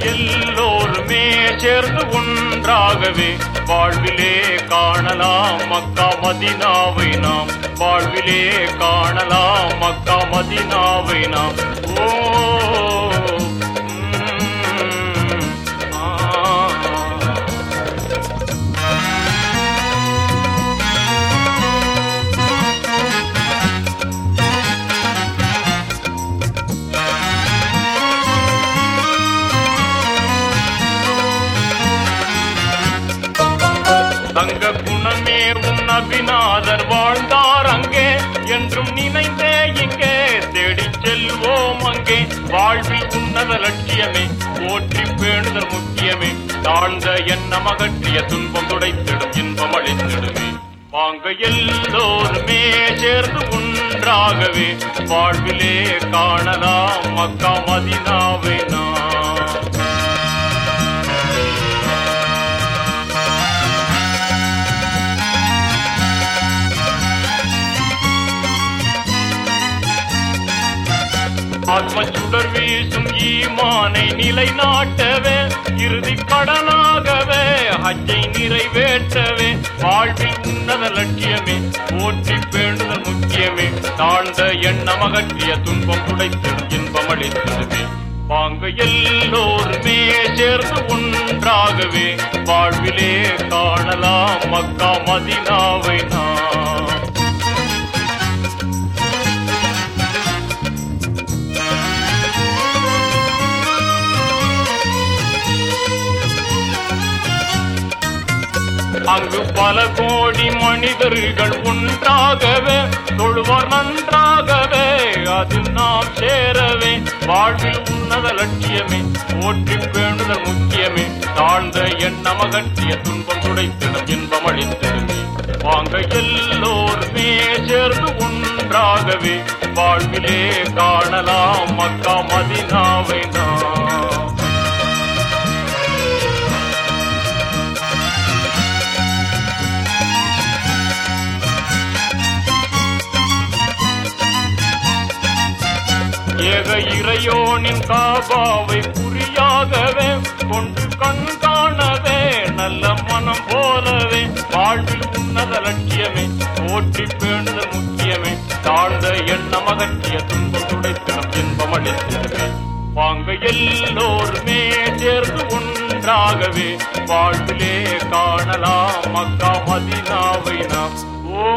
வாங்க எல்லோருமே சேர்ந்து ஒன்றாகவே வாழ்விலே காணலாம் மக்கா மதினாவை நாம். வாழ்விலே காணலாம் மக்கா மதினாவை நாம். ஓ தங்க குணமே உன் அபிநாதர் வாழ்ந்தார் அங்கே. என்றும் நினைந்தே இங்கே தேடி செல்வோம் அங்கே. வாழ்வில் உன்னத லட்சியமே போற்றி பேணுதல் முக்கியமே. தாழ்ந்த எண்ணம் அகற்றிய துன்பம் துடைத்திடும் இன்பம் அளித்திடுமே. வாங்க எல்லோருமே சேர்ந்து ஒன்றாகவே. வாழ்விலே காணலாம் மக்கா மதினாவே நாம். ஆத்ம சுடர் வீசும் ஈமானை நிலைநாட்டவே இறுதி கடனாகவே ஹஜ்ஜை நிறைவேற்றவே. வாழ்வில் உன்னத லட்சியமே போற்றி பேணுதல் முக்கியமே. தாழ்ந்த எண்ணம் அகற்றிய துன்பம் துடைத்திடும் இன்பம் அளித்ததுமே. வாங்க எல்லோருமே சேர்ந்து ஒன்றாகவே. வாழ்விலே காணலாம் மக்கா மதினாவை நான் அங்கு பல கோடி மனிதர்கள் ஒன்றாகவே தொழுவார் நன்றாகவே அது நாம் சேரவே. வாழ்வில் உன்னத லட்சியமே போற்றி பேணுதல் முக்கியமே. தாழ்ந்த எண்ணம் அகற்றிய துன்பம் துடைத்திடும் இன்பம் அளித்திடுமே. வாங்க எல்லோருமே சேர்ந்து ஒன்றாகவே வாழ்விலே காணலாம் மக்கா மதினாவை ஏக இறையோனின் காபாவை குறியாகவே கொண்டு கண் காணவே நல்ல மனம் போலவே வாழ்வில் உன்னத லட்சியமே போற்றி பேணுதல் முக்கியமே தாழ்ந்த எண்ணம் அகற்றிய துன்பம் துடைத்திடம் இன்பம் அளித்திடுமே வாங்க எல்லோருமே சேர்ந்து ஒன்றாகவே வாழ்விலே காணலாம் மக்கா மதினாவை நாம். ஓ